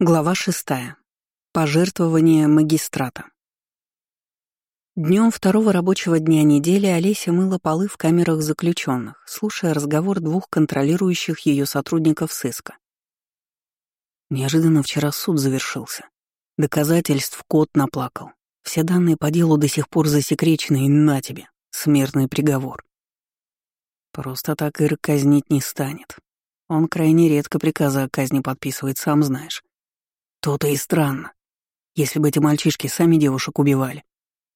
Глава шестая. Пожертвование магистрата. Днем второго рабочего дня недели Олеся мыла полы в камерах заключенных, слушая разговор двух контролирующих ее сотрудников сыска. Неожиданно вчера суд завершился. Доказательств кот наплакал. Все данные по делу до сих пор засекречены, и на тебе, смертный приговор. Просто так Ир казнить не станет. Он крайне редко приказы о казни подписывает, сам знаешь. То-то и странно. Если бы эти мальчишки сами девушек убивали,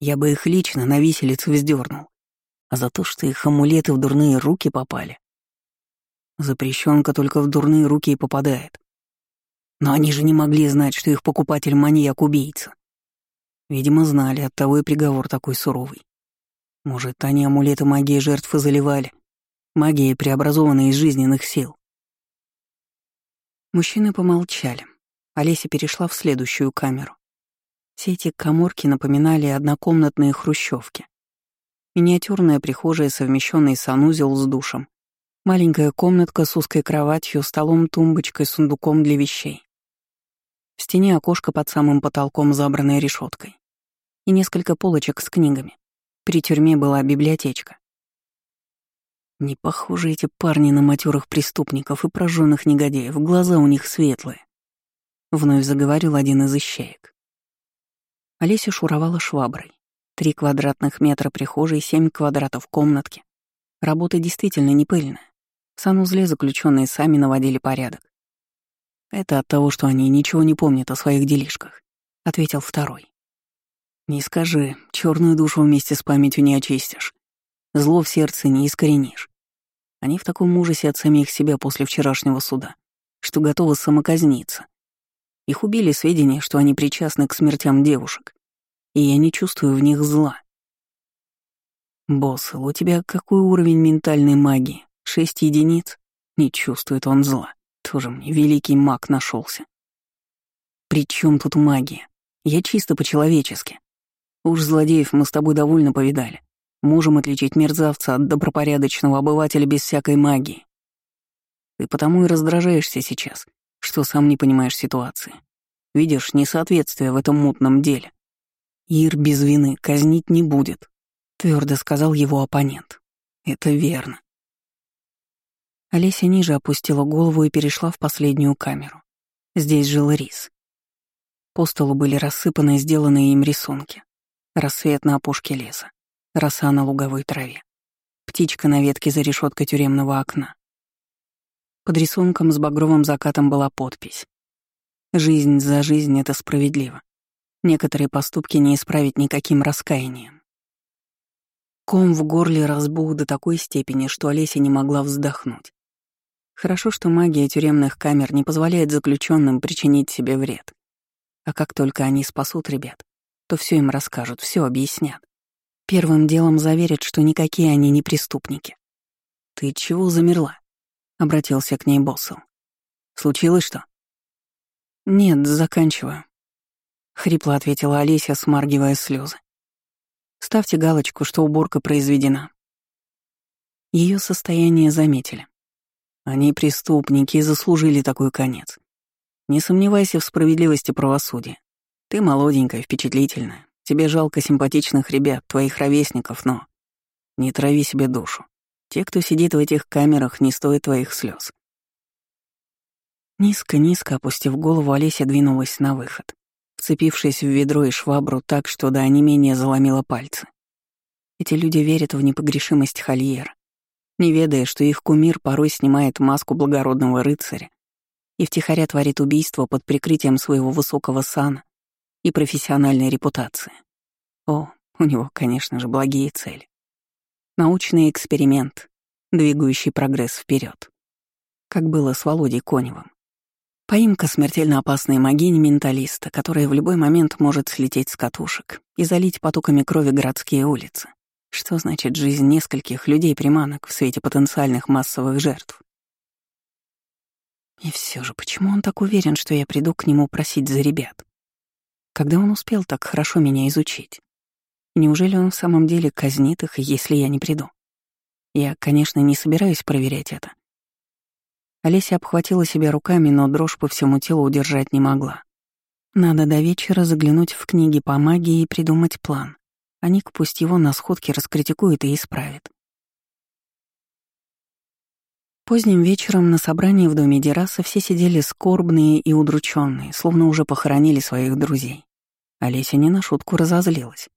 я бы их лично на виселицу вздернул. А за то, что их амулеты в дурные руки попали. Запрещенка только в дурные руки и попадает. Но они же не могли знать, что их покупатель маньяк-убийца. Видимо, знали, оттого и приговор такой суровый. Может, они амулеты магии жертвы заливали, магией преобразованной из жизненных сил. Мужчины помолчали. Олеся перешла в следующую камеру. Все эти коморки напоминали однокомнатные хрущевки. Миниатюрная прихожая, совмещенный санузел с душем. Маленькая комнатка с узкой кроватью, столом, тумбочкой, сундуком для вещей. В стене окошко под самым потолком, забранное решеткой. И несколько полочек с книгами. При тюрьме была библиотечка. Не похожи эти парни на матерых преступников и прожженных негодяев, глаза у них светлые. Вновь заговорил один из ищеек. Олеся шуровала шваброй. Три квадратных метра прихожей, семь квадратов комнатки. Работа действительно не пыльная. В санузле заключенные сами наводили порядок. «Это от того, что они ничего не помнят о своих делишках», — ответил второй. «Не скажи, черную душу вместе с памятью не очистишь. Зло в сердце не искоренишь. Они в таком ужасе от самих себя после вчерашнего суда, что готовы самоказниться. Их убили сведения, что они причастны к смертям девушек, и я не чувствую в них зла. Боссел, у тебя какой уровень ментальной магии? Шесть единиц? Не чувствует он зла. Тоже мне великий маг нашелся. При чем тут магия? Я чисто по-человечески. Уж злодеев мы с тобой довольно повидали. Можем отличить мерзавца от добропорядочного обывателя без всякой магии. Ты потому и раздражаешься сейчас, что сам не понимаешь ситуации. Видишь несоответствие в этом мутном деле. Ир без вины казнить не будет, твердо сказал его оппонент. Это верно. Олеся ниже опустила голову и перешла в последнюю камеру. Здесь жил Рис. По столу были рассыпаны сделанные им рисунки. Рассвет на опушке леса, роса на луговой траве, птичка на ветке за решеткой тюремного окна, под рисунком с багровым закатом была подпись. «Жизнь за жизнь — это справедливо. Некоторые поступки не исправить никаким раскаянием». Ком в горле разбух до такой степени, что Олеся не могла вздохнуть. Хорошо, что магия тюремных камер не позволяет заключенным причинить себе вред. А как только они спасут ребят, то все им расскажут, все объяснят. Первым делом заверят, что никакие они не преступники. «Ты чего замерла?» Обратился к ней боссу. «Случилось что?» «Нет, заканчиваю», — хрипло ответила Олеся, смаргивая слезы. «Ставьте галочку, что уборка произведена». Ее состояние заметили. Они преступники и заслужили такой конец. Не сомневайся в справедливости правосудия. Ты молоденькая, впечатлительная. Тебе жалко симпатичных ребят, твоих ровесников, но... Не трави себе душу. Те, кто сидит в этих камерах, не стоят твоих слез. Низко-низко опустив голову, Олеся двинулась на выход, вцепившись в ведро и швабру так, что до онемения заломила пальцы. Эти люди верят в непогрешимость Хольера, не ведая, что их кумир порой снимает маску благородного рыцаря и втихаря творит убийство под прикрытием своего высокого сана и профессиональной репутации. О, у него, конечно же, благие цели. Научный эксперимент, двигающий прогресс вперед. Как было с Володей Коневым. Поимка смертельно опасной магини-менталиста, которая в любой момент может слететь с катушек и залить потоками крови городские улицы. Что значит жизнь нескольких людей-приманок в свете потенциальных массовых жертв? И все же, почему он так уверен, что я приду к нему просить за ребят? Когда он успел так хорошо меня изучить? Неужели он в самом деле казнит их, если я не приду? Я, конечно, не собираюсь проверять это. Олеся обхватила себя руками, но дрожь по всему телу удержать не могла. Надо до вечера заглянуть в книги по магии и придумать план. А Ник пусть его на сходке раскритикует и исправит. Поздним вечером на собрании в доме Дераса все сидели скорбные и удрученные, словно уже похоронили своих друзей. Олеся не на шутку разозлилась.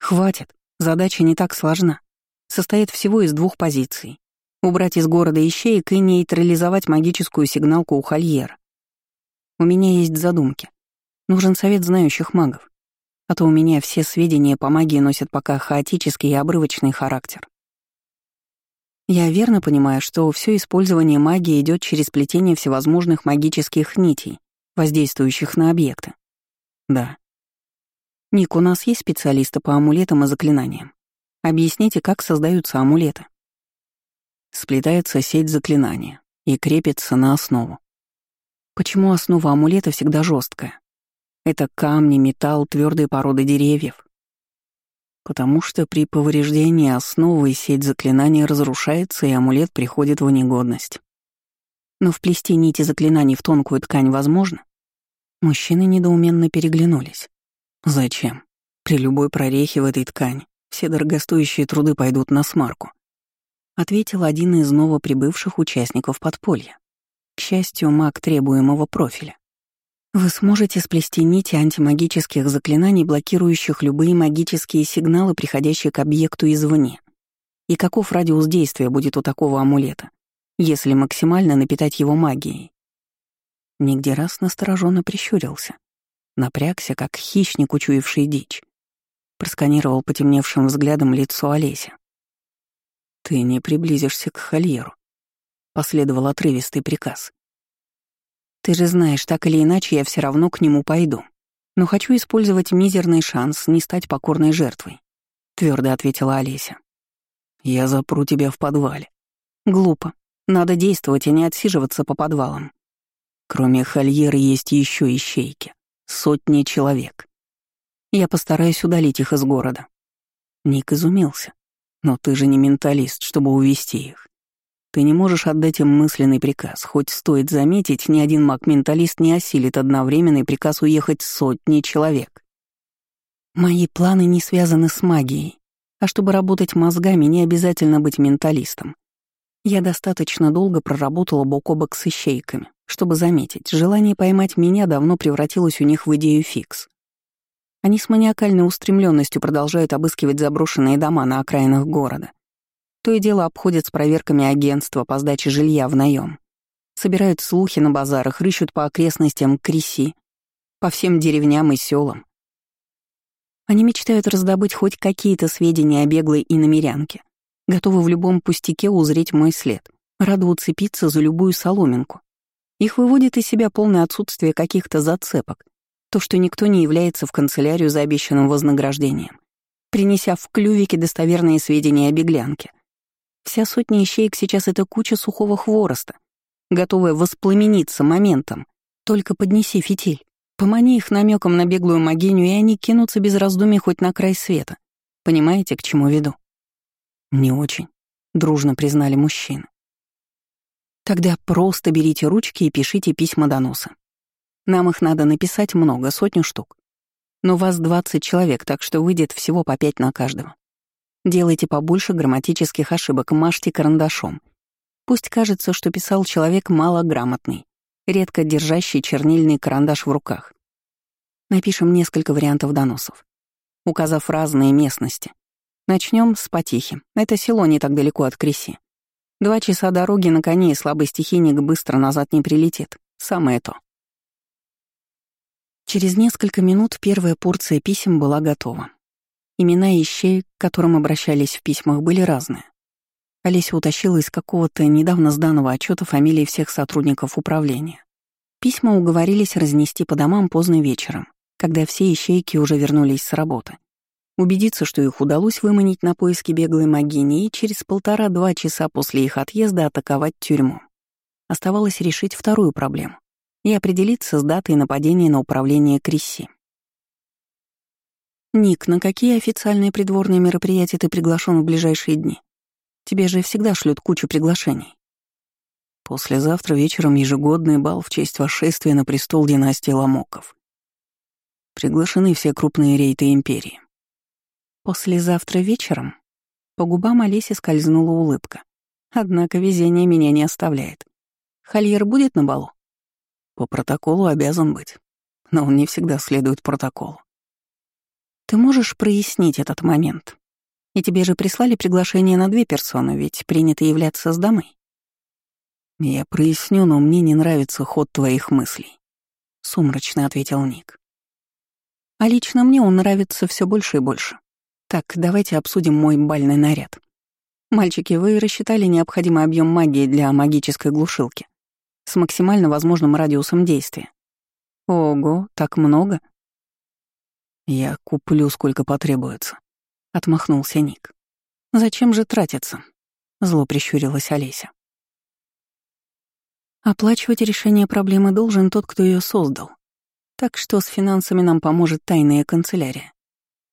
«Хватит, задача не так сложна. Состоит всего из двух позиций. Убрать из города ищеек и нейтрализовать магическую сигналку у Хольера. У меня есть задумки. Нужен совет знающих магов. А то у меня все сведения по магии носят пока хаотический и обрывочный характер. Я верно понимаю, что все использование магии идет через плетение всевозможных магических нитей, воздействующих на объекты. Да. Ник, у нас есть специалисты по амулетам и заклинаниям. Объясните, как создаются амулеты. Сплетается сеть заклинания и крепится на основу. Почему основа амулета всегда жесткая? Это камни, металл, твердые породы деревьев. Потому что при повреждении основы сеть заклинаний разрушается, и амулет приходит в негодность. Но вплести нити заклинаний в тонкую ткань возможно? Мужчины недоуменно переглянулись. Зачем? При любой прорехе в этой ткани все дорогостоящие труды пойдут на смарку. Ответил один из новоприбывших участников подполья. К счастью, маг требуемого профиля. Вы сможете сплести нити антимагических заклинаний, блокирующих любые магические сигналы, приходящие к объекту извне. И каков радиус действия будет у такого амулета, если максимально напитать его магией? Нигде раз настороженно прищурился. Напрягся, как хищник, учуявший дичь. Просканировал потемневшим взглядом лицо Олеся. «Ты не приблизишься к Хольеру», — последовал отрывистый приказ. Ты же знаешь, так или иначе я все равно к нему пойду. Но хочу использовать мизерный шанс не стать покорной жертвой», — твердо ответила Олеся. «Я запру тебя в подвале». «Глупо. Надо действовать, а не отсиживаться по подвалам. Кроме Хольера есть еще ищейки. Сотни человек. Я постараюсь удалить их из города». Ник изумился. «Но ты же не менталист, чтобы увести их. Ты не можешь отдать им мысленный приказ, хоть стоит заметить, ни один маг-менталист не осилит одновременный приказ уехать сотни человек. Мои планы не связаны с магией, а чтобы работать мозгами, не обязательно быть менталистом. Я достаточно долго проработала бок о бок с ищейками, чтобы заметить, желание поймать меня давно превратилось у них в идею фикс. Они с маниакальной устремленностью продолжают обыскивать заброшенные дома на окраинах города, то и дело обходят с проверками агентства по сдаче жилья в наем. Собирают слухи на базарах, рыщут по окрестностям Криси, по всем деревням и селам. Они мечтают раздобыть хоть какие-то сведения о беглой иномерянке, готовы в любом пустяке узреть мой след, рады уцепиться за любую соломинку. Их выводит из себя полное отсутствие каких-то зацепок, то, что никто не является в канцелярию за обещанным вознаграждением, принеся в клювике достоверные сведения о беглянке. Вся сотня ищеек сейчас — это куча сухого хвороста, готовая воспламениться моментом. Только поднеси фитиль. Помани их намеком на беглую могиню, и они кинутся без раздумий хоть на край света. Понимаете, к чему веду? Не очень, дружно признали мужчины. Тогда просто берите ручки и пишите письма доноса. Нам их надо написать много, сотню штук. Но вас 20 человек, так что выйдет всего по пять на каждого. Делайте побольше грамматических ошибок, мажьте карандашом. Пусть кажется, что писал человек малограмотный, редко держащий чернильный карандаш в руках. Напишем несколько вариантов доносов, указав разные местности. Начнем с Потихи. Это село не так далеко от Креси. Два часа дороги на коне и слабый стихийник быстро назад не прилетит. Самое то. Через несколько минут первая порция писем была готова. Имена ищей, к которым обращались в письмах, были разные. Олеся утащила из какого-то недавно сданного отчета фамилии всех сотрудников управления. Письма уговорились разнести по домам поздно вечером, когда все ищейки уже вернулись с работы. Убедиться, что их удалось выманить на поиски беглой могини и через полтора-два часа после их отъезда атаковать тюрьму. Оставалось решить вторую проблему и определиться с датой нападения на управление Крисси. «Ник, на какие официальные придворные мероприятия ты приглашен в ближайшие дни? Тебе же всегда шлют кучу приглашений». Послезавтра вечером ежегодный бал в честь восшествия на престол династии Ламоков. Приглашены все крупные рейты империи. Послезавтра вечером по губам Олеси скользнула улыбка. Однако везение меня не оставляет. Хольер будет на балу? По протоколу обязан быть. Но он не всегда следует протоколу. Ты можешь прояснить этот момент? И тебе же прислали приглашение на две персоны, ведь принято являться с дамой. Я проясню, но мне не нравится ход твоих мыслей. Сумрачно ответил Ник. А лично мне он нравится все больше и больше. Так, давайте обсудим мой бальный наряд. Мальчики, вы рассчитали необходимый объем магии для магической глушилки с максимально возможным радиусом действия. Ого, так много? Я куплю, сколько потребуется, отмахнулся Ник. Зачем же тратиться? Зло прищурилась Олеся. Оплачивать решение проблемы должен тот, кто ее создал. Так что с финансами нам поможет тайная канцелярия.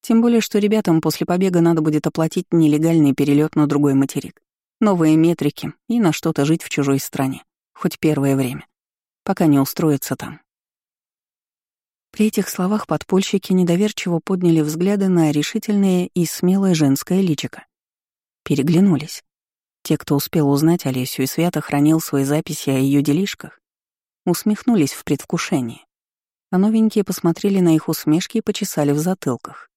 Тем более, что ребятам после побега надо будет оплатить нелегальный перелет на другой материк, новые метрики и на что-то жить в чужой стране, хоть первое время, пока не устроятся там. При этих словах подпольщики недоверчиво подняли взгляды на решительное и смелое женское личико. Переглянулись. Те, кто успел узнать Олесю и свято хранил свои записи о ее делишках, усмехнулись в предвкушении, а новенькие посмотрели на их усмешки и почесали в затылках.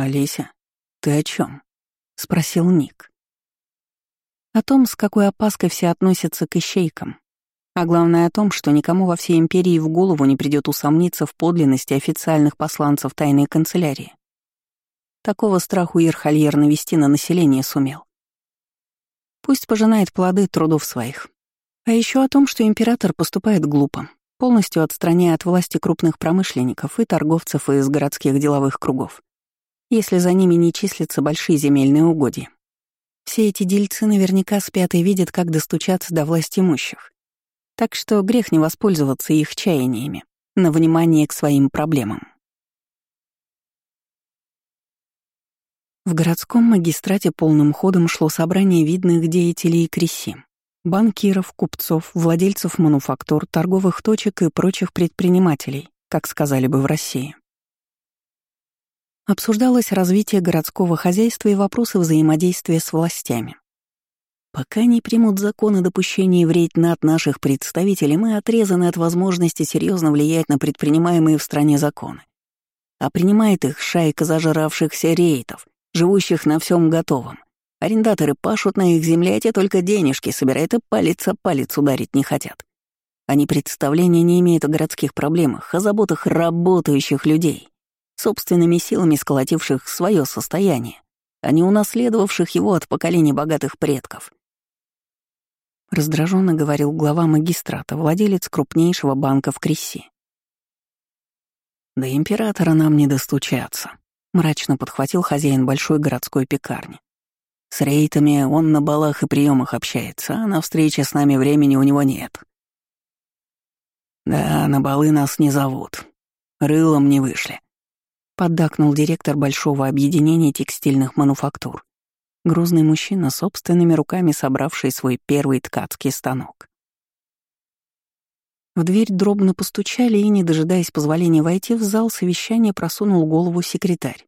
«Олеся, ты о чем? спросил Ник. О том, с какой опаской все относятся к ищейкам. А главное о том, что никому во всей империи в голову не придет усомниться в подлинности официальных посланцев тайной канцелярии. Такого страху Ирхальер навести на население сумел. Пусть пожинает плоды трудов своих. А еще о том, что император поступает глупо, полностью отстраняя от власти крупных промышленников и торговцев из городских деловых кругов если за ними не числятся большие земельные угодья. Все эти дельцы наверняка спят и видят, как достучаться до власти имущих. Так что грех не воспользоваться их чаяниями на внимание к своим проблемам. В городском магистрате полным ходом шло собрание видных деятелей Креси. Банкиров, купцов, владельцев мануфактур, торговых точек и прочих предпринимателей, как сказали бы в России. Обсуждалось развитие городского хозяйства и вопросы взаимодействия с властями. Пока не примут закон о допущении вредь над наших представителей, мы отрезаны от возможности серьезно влиять на предпринимаемые в стране законы. А принимает их шайка зажиравшихся рейтов, живущих на всем готовом. Арендаторы пашут на их земле, а те только денежки собирают и палец о палец ударить не хотят. Они представления не имеют о городских проблемах, о заботах работающих людей собственными силами сколотивших свое состояние, а не унаследовавших его от поколений богатых предков. Раздраженно говорил глава магистрата, владелец крупнейшего банка в Кресси. «До императора нам не достучаться», — мрачно подхватил хозяин большой городской пекарни. «С рейтами он на балах и приемах общается, а на встрече с нами времени у него нет». «Да, на балы нас не зовут. Рылом не вышли поддакнул директор большого объединения текстильных мануфактур. Грузный мужчина, собственными руками собравший свой первый ткацкий станок. В дверь дробно постучали и, не дожидаясь позволения войти в зал, совещания просунул голову секретарь.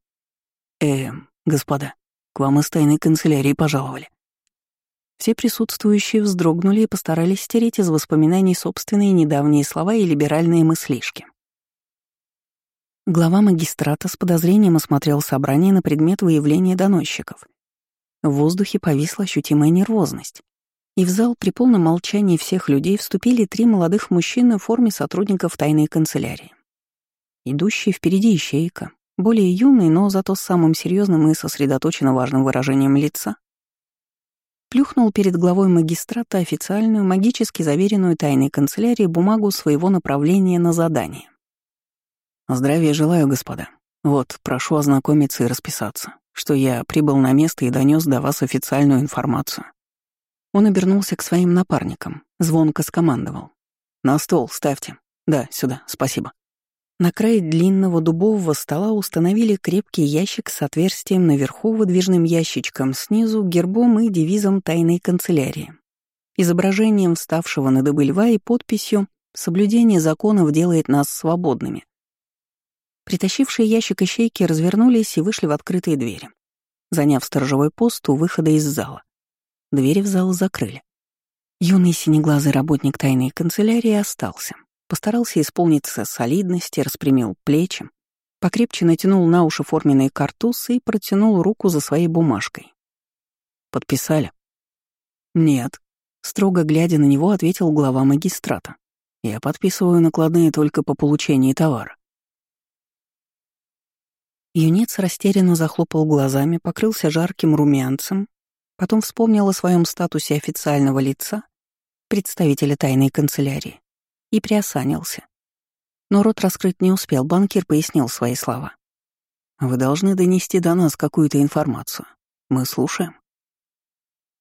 «Эм, господа, к вам из тайной канцелярии пожаловали». Все присутствующие вздрогнули и постарались стереть из воспоминаний собственные недавние слова и либеральные мыслишки. Глава магистрата с подозрением осмотрел собрание на предмет выявления доносчиков. В воздухе повисла ощутимая нервозность. И в зал при полном молчании всех людей вступили три молодых мужчины в форме сотрудников тайной канцелярии. Идущий впереди ищейка, более юный, но зато с самым серьезным и сосредоточенно важным выражением лица, плюхнул перед главой магистрата официальную, магически заверенную тайной канцелярии бумагу своего направления на задание. Здравия желаю, господа. Вот, прошу ознакомиться и расписаться, что я прибыл на место и донес до вас официальную информацию. Он обернулся к своим напарникам, звонко скомандовал. «На стол ставьте. Да, сюда, спасибо». На край длинного дубового стола установили крепкий ящик с отверстием наверху выдвижным ящичком, снизу гербом и девизом тайной канцелярии. изображением вставшего на дыбы льва и подписью «Соблюдение законов делает нас свободными». Притащившие ящик ищейки развернулись и вышли в открытые двери, заняв сторожевой пост у выхода из зала. Двери в зал закрыли. Юный синеглазый работник тайной канцелярии остался. Постарался исполниться солидности, распрямил плечи, покрепче натянул на уши форменные картусы и протянул руку за своей бумажкой. «Подписали?» «Нет», — строго глядя на него, ответил глава магистрата. «Я подписываю накладные только по получении товара». Юнец растерянно захлопал глазами, покрылся жарким румянцем, потом вспомнил о своем статусе официального лица, представителя тайной канцелярии, и приосанился. Но рот раскрыть не успел, банкир пояснил свои слова. «Вы должны донести до нас какую-то информацию. Мы слушаем».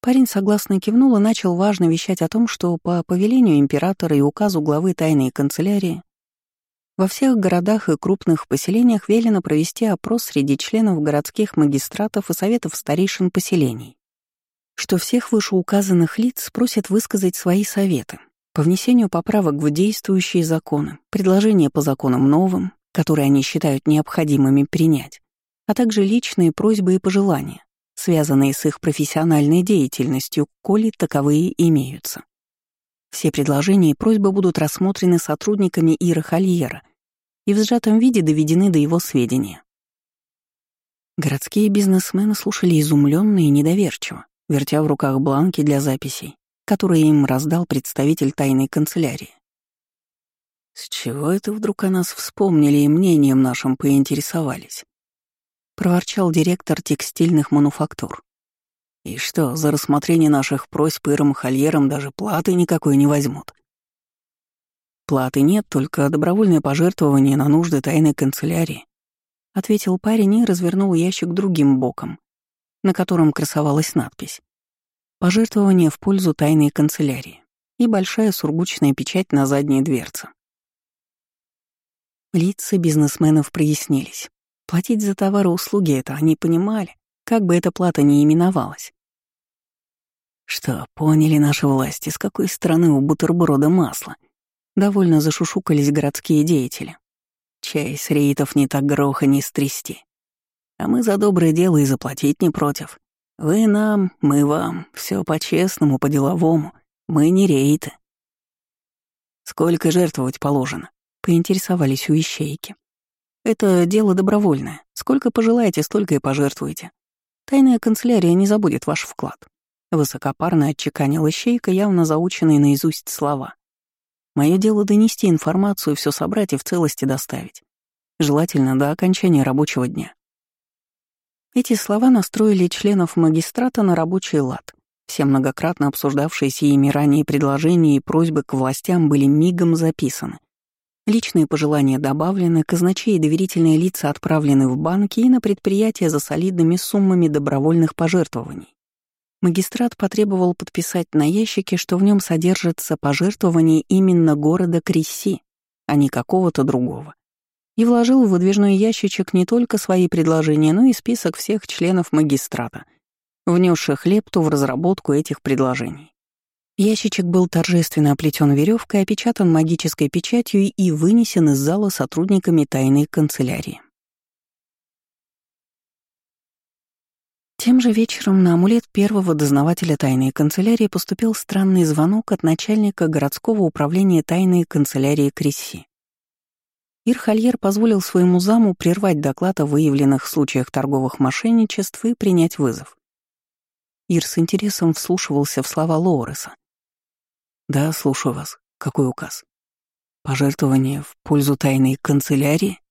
Парень согласно кивнул и начал важно вещать о том, что по повелению императора и указу главы тайной канцелярии во всех городах и крупных поселениях велено провести опрос среди членов городских магистратов и советов старейшин поселений, что всех вышеуказанных лиц просят высказать свои советы по внесению поправок в действующие законы, предложения по законам новым, которые они считают необходимыми принять, а также личные просьбы и пожелания, связанные с их профессиональной деятельностью, коли таковые имеются. Все предложения и просьбы будут рассмотрены сотрудниками Ира Хольера и в сжатом виде доведены до его сведения. Городские бизнесмены слушали изумленно и недоверчиво, вертя в руках бланки для записей, которые им раздал представитель тайной канцелярии. «С чего это вдруг о нас вспомнили и мнением нашим поинтересовались?» — проворчал директор текстильных мануфактур. И что, за рассмотрение наших просьб Иром Хольером даже платы никакой не возьмут? Платы нет, только добровольное пожертвование на нужды тайной канцелярии. Ответил парень и развернул ящик другим боком, на котором красовалась надпись. Пожертвование в пользу тайной канцелярии и большая сургучная печать на задней дверце. Лица бизнесменов прояснились. Платить за товары и услуги это они понимали как бы эта плата ни именовалась. Что, поняли наши власти, с какой стороны у бутерброда масло? Довольно зашушукались городские деятели. Чай с рейтов не так гроха не стрясти. А мы за доброе дело и заплатить не против. Вы нам, мы вам, все по-честному, по-деловому. Мы не рейты. Сколько жертвовать положено? Поинтересовались у ищейки. Это дело добровольное. Сколько пожелаете, столько и пожертвуйте. Тайная канцелярия не забудет ваш вклад. Высокопарно отчеканила щейка, явно заученные наизусть слова. Мое дело донести информацию, все собрать и в целости доставить. Желательно до окончания рабочего дня. Эти слова настроили членов магистрата на рабочий лад. Все многократно обсуждавшиеся ими ранее предложения и просьбы к властям были мигом записаны — Личные пожелания добавлены, казначей и доверительные лица отправлены в банки и на предприятия за солидными суммами добровольных пожертвований. Магистрат потребовал подписать на ящике, что в нем содержится пожертвование именно города Крисси, а не какого-то другого. И вложил в выдвижной ящичек не только свои предложения, но и список всех членов магистрата, внесших лепту в разработку этих предложений. Ящичек был торжественно оплетен веревкой, опечатан магической печатью и вынесен из зала сотрудниками тайной канцелярии. Тем же вечером на амулет первого дознавателя тайной канцелярии поступил странный звонок от начальника городского управления тайной канцелярии Кресси. Ирхальер позволил своему заму прервать доклад о выявленных случаях торговых мошенничеств и принять вызов. Ир с интересом вслушивался в слова Лоуреса, да, слушаю вас. Какой указ? Пожертвование в пользу тайной канцелярии?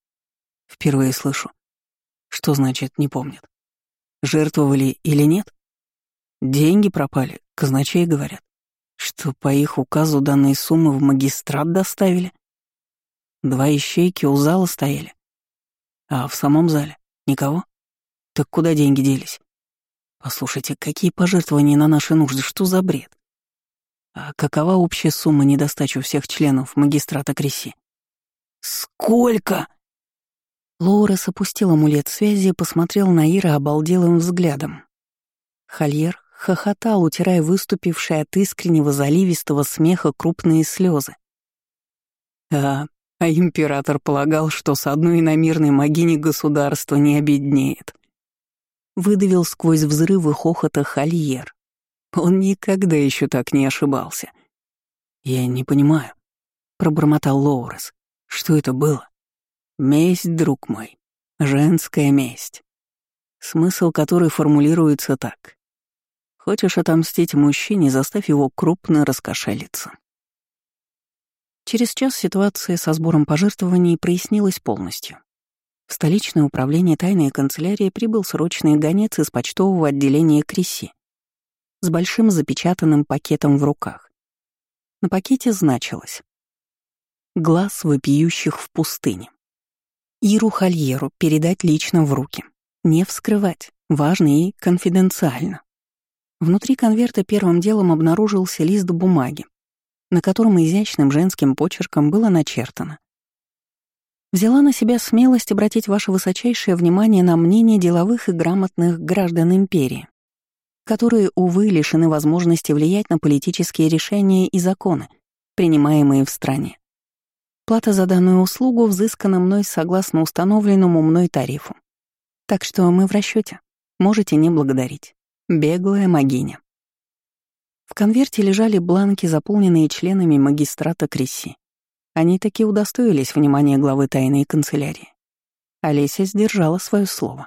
Впервые слышу. Что значит «не помнят»? Жертвовали или нет? Деньги пропали, казначей говорят. Что по их указу данные суммы в магистрат доставили? Два ищейки у зала стояли. А в самом зале никого? Так куда деньги делись? Послушайте, какие пожертвования на наши нужды, что за бред? А какова общая сумма недостачи у всех членов магистрата Креси? Сколько? Лоурес опустил амулет связи и посмотрел на Ира обалделым взглядом. Хольер, хохотал, утирая выступившие от искреннего заливистого смеха крупные слезы. А, а император полагал, что с одной иномирной могини государство не обеднеет. Выдавил сквозь взрывы хохота Хольер. Он никогда еще так не ошибался. «Я не понимаю», — пробормотал Лоурес. «Что это было?» «Месть, друг мой. Женская месть. Смысл которой формулируется так. Хочешь отомстить мужчине, заставь его крупно раскошелиться». Через час ситуация со сбором пожертвований прояснилась полностью. В столичное управление тайной канцелярии прибыл срочный гонец из почтового отделения Креси с большим запечатанным пакетом в руках. На пакете значилось «Глаз вопиющих в пустыне». Иру Хольеру передать лично в руки. Не вскрывать. Важно и конфиденциально. Внутри конверта первым делом обнаружился лист бумаги, на котором изящным женским почерком было начертано. Взяла на себя смелость обратить ваше высочайшее внимание на мнение деловых и грамотных граждан империи, которые, увы, лишены возможности влиять на политические решения и законы, принимаемые в стране. Плата за данную услугу взыскана мной согласно установленному мной тарифу. Так что мы в расчете. Можете не благодарить. Беглая могиня. В конверте лежали бланки, заполненные членами магистрата Кресси. Они таки удостоились внимания главы тайной канцелярии. Олеся сдержала свое слово.